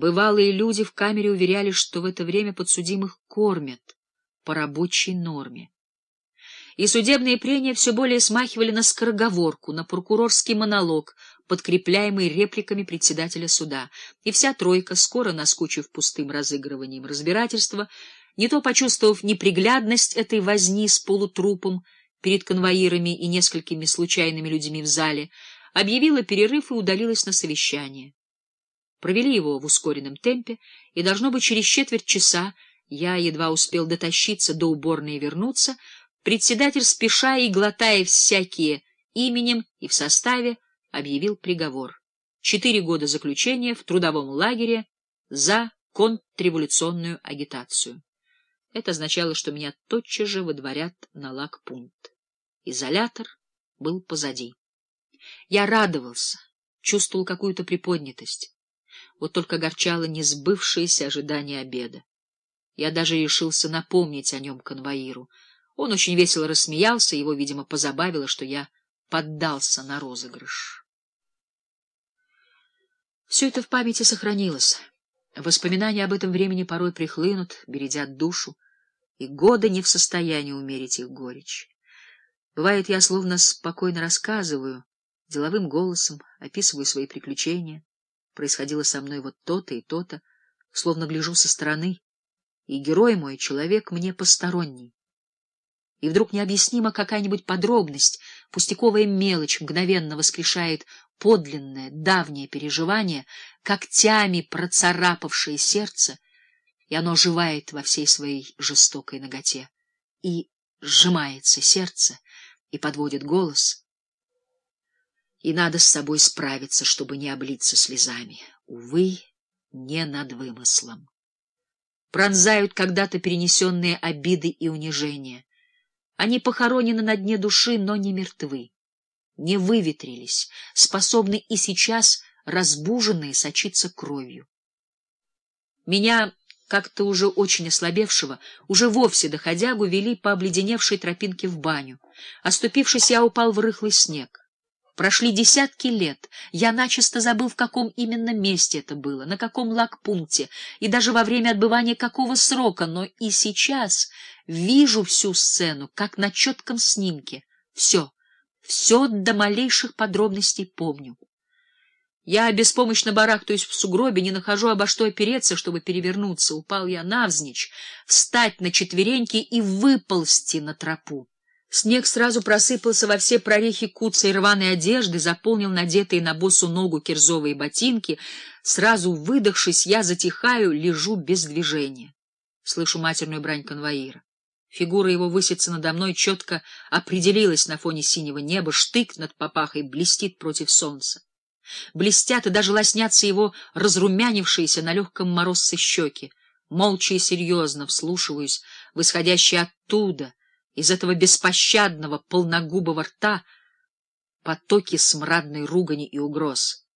Бывалые люди в камере уверяли, что в это время подсудимых кормят по рабочей норме. И судебные прения все более смахивали на скороговорку, на прокурорский монолог, подкрепляемый репликами председателя суда. И вся тройка, скоро наскучив пустым разыгрыванием разбирательства, не то почувствовав неприглядность этой возни с полутрупом перед конвоирами и несколькими случайными людьми в зале, объявила перерыв и удалилась на совещание. Провели его в ускоренном темпе, и, должно быть, через четверть часа я едва успел дотащиться до уборной и вернуться, председатель, спеша и глотая всякие именем и в составе, объявил приговор. Четыре года заключения в трудовом лагере за контрреволюционную агитацию. Это означало, что меня тотчас же выдворят на лагпункт. Изолятор был позади. Я радовался, чувствовал какую-то приподнятость. Вот только огорчало несбывшееся ожидание обеда. Я даже решился напомнить о нем конвоиру. Он очень весело рассмеялся, его, видимо, позабавило, что я поддался на розыгрыш. Все это в памяти сохранилось. Воспоминания об этом времени порой прихлынут, бередят душу, и годы не в состоянии умерить их горечь. Бывает, я словно спокойно рассказываю, деловым голосом описываю свои приключения. Происходило со мной вот то-то и то-то, словно гляжу со стороны, и герой мой — человек мне посторонний. И вдруг необъяснимо какая-нибудь подробность, пустяковая мелочь мгновенно воскрешает подлинное, давнее переживание, когтями процарапавшее сердце, и оно оживает во всей своей жестокой ноготе. И сжимается сердце, и подводит голос. И надо с собой справиться, чтобы не облиться слезами. Увы, не над вымыслом. Пронзают когда-то перенесенные обиды и унижения. Они похоронены на дне души, но не мертвы, не выветрились, способны и сейчас, разбуженные, сочиться кровью. Меня, как-то уже очень ослабевшего, уже вовсе доходягу, вели по обледеневшей тропинке в баню. Оступившись, я упал в рыхлый снег. Прошли десятки лет, я начисто забыл, в каком именно месте это было, на каком лагпункте, и даже во время отбывания какого срока, но и сейчас вижу всю сцену, как на четком снимке. Все, все до малейших подробностей помню. Я беспомощно барахтаюсь в сугробе, не нахожу обо что опереться, чтобы перевернуться. Упал я навзничь, встать на четвереньки и выползти на тропу. Снег сразу просыпался во все прорехи куца и рваной одежды, заполнил надетые на босу ногу кирзовые ботинки. Сразу выдохшись, я затихаю, лежу без движения. Слышу матерную брань конвоира. Фигура его высится надо мной, четко определилась на фоне синего неба, штык над попахой блестит против солнца. Блестят и даже лоснятся его разрумянившиеся на легком морозце щеки. Молча и серьезно вслушиваюсь в исходящее оттуда — из этого беспощадного полногубого рта потоки смрадной ругани и угроз.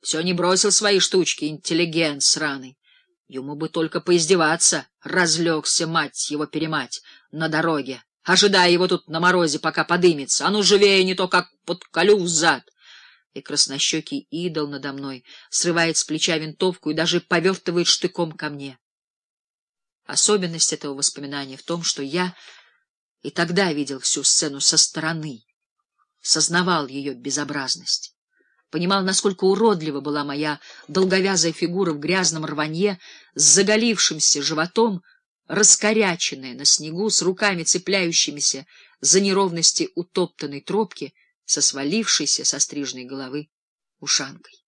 Все не бросил свои штучки, интеллигент сраный. Ему бы только поиздеваться, разлегся, мать его перемать, на дороге, ожидая его тут на морозе, пока подымется. А ну, живее, не то как подколю в зад. И краснощекий идол надо мной срывает с плеча винтовку и даже повертывает штыком ко мне. Особенность этого воспоминания в том, что я и тогда видел всю сцену со стороны, сознавал ее безобразность, понимал, насколько уродлива была моя долговязая фигура в грязном рванье с заголившимся животом, раскоряченная на снегу, с руками цепляющимися за неровности утоптанной тропки, со свалившейся со стрижной головы ушанкой.